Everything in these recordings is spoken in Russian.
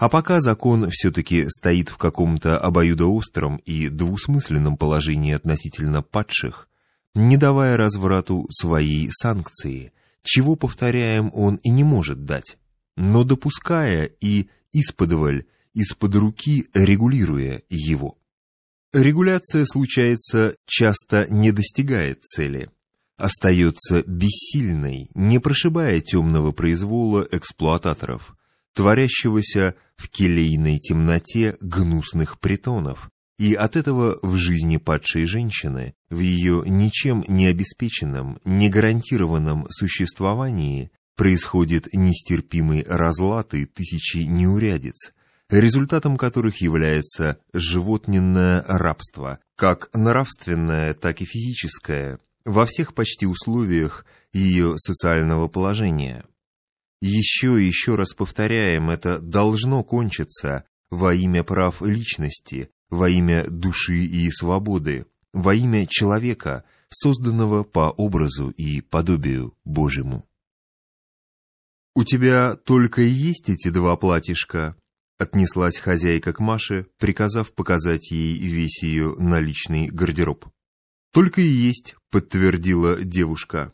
А пока закон все-таки стоит в каком-то обоюдоостром и двусмысленном положении относительно падших, не давая разврату своей санкции, чего, повторяем, он и не может дать, но допуская и исподволь, из-под руки регулируя его. Регуляция случается часто не достигает цели, остается бессильной, не прошибая темного произвола эксплуататоров, творящегося в келейной темноте гнусных притонов, и от этого в жизни падшей женщины, в ее ничем не обеспеченном, не гарантированном существовании происходит нестерпимый разлад и тысячи неурядиц, результатом которых является животненное рабство, как нравственное, так и физическое, во всех почти условиях ее социального положения. Еще и еще раз повторяем, это должно кончиться во имя прав личности, во имя души и свободы, во имя человека, созданного по образу и подобию Божьему. «У тебя только и есть эти два платьишка?» Отнеслась хозяйка к Маше, приказав показать ей весь ее наличный гардероб. «Только и есть», — подтвердила девушка.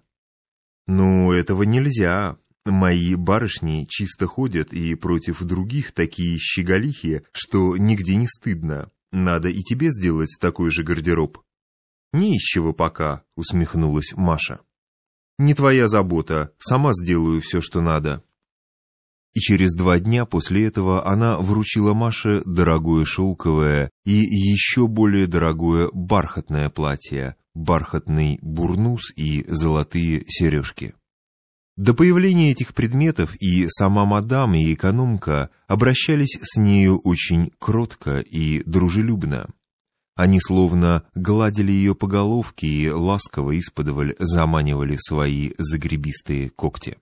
«Ну, этого нельзя», Мои барышни чисто ходят и против других такие щеголихи, что нигде не стыдно. Надо и тебе сделать такой же гардероб. Не из чего пока, усмехнулась Маша. Не твоя забота, сама сделаю все, что надо. И через два дня после этого она вручила Маше дорогое шелковое и еще более дорогое бархатное платье, бархатный бурнус и золотые сережки. До появления этих предметов и сама мадам, и экономка обращались с нею очень кротко и дружелюбно. Они словно гладили ее по головке и ласково исподволь заманивали свои загребистые когти.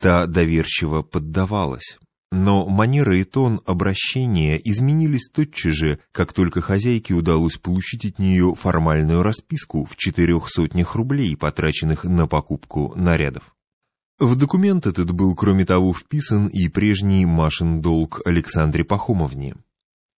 Та доверчиво поддавалась. Но манера и тон обращения изменились тотчас же, как только хозяйке удалось получить от нее формальную расписку в четырех сотнях рублей, потраченных на покупку нарядов. В документ этот был, кроме того, вписан и прежний Машин долг Александре Пахомовне.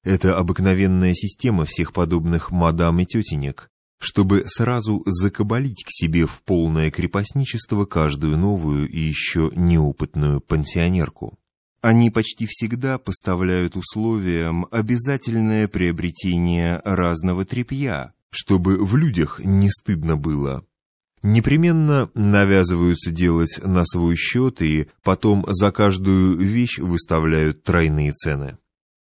Это обыкновенная система всех подобных мадам и тетенек, чтобы сразу закабалить к себе в полное крепостничество каждую новую и еще неопытную пансионерку. Они почти всегда поставляют условиям обязательное приобретение разного тряпья, чтобы в людях не стыдно было, непременно навязываются делать на свой счет и потом за каждую вещь выставляют тройные цены.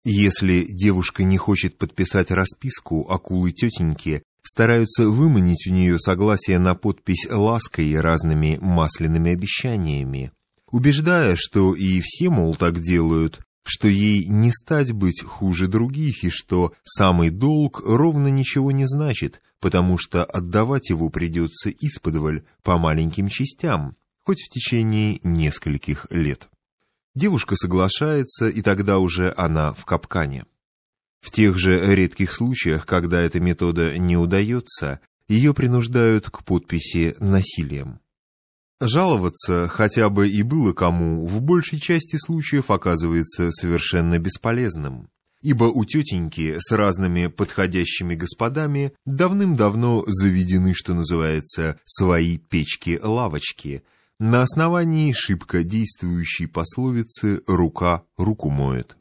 Если девушка не хочет подписать расписку, акулы тетеньки стараются выманить у нее согласие на подпись лаской и разными масляными обещаниями, убеждая, что и все, мол, так делают, что ей не стать быть хуже других и что самый долг ровно ничего не значит, потому что отдавать его придется исподволь по маленьким частям, хоть в течение нескольких лет. Девушка соглашается, и тогда уже она в капкане. В тех же редких случаях, когда эта метода не удается, ее принуждают к подписи насилием. Жаловаться хотя бы и было кому, в большей части случаев оказывается совершенно бесполезным, ибо у тетеньки с разными подходящими господами давным-давно заведены, что называется, свои печки-лавочки, на основании шибко действующей пословицы «рука руку моет».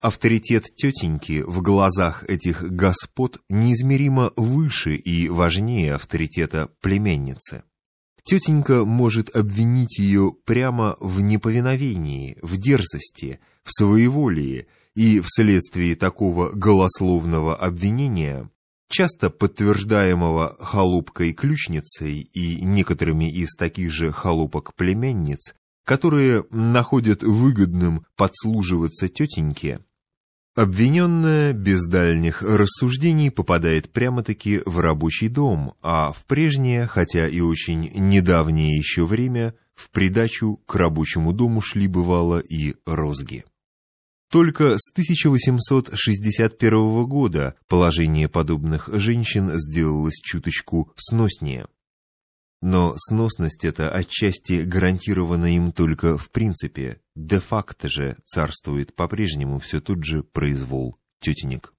Авторитет тетеньки в глазах этих господ неизмеримо выше и важнее авторитета племенницы. Тетенька может обвинить ее прямо в неповиновении, в дерзости, в своеволии, и вследствие такого голословного обвинения, часто подтверждаемого холопкой-ключницей и некоторыми из таких же холопок-племянниц, которые находят выгодным подслуживаться тетеньке, Обвиненная без дальних рассуждений попадает прямо-таки в рабочий дом, а в прежнее, хотя и очень недавнее еще время, в придачу к рабочему дому шли бывало и розги. Только с 1861 года положение подобных женщин сделалось чуточку сноснее. Но сносность эта отчасти гарантирована им только в принципе, де-факто же царствует по-прежнему все тот же произвол тетенек.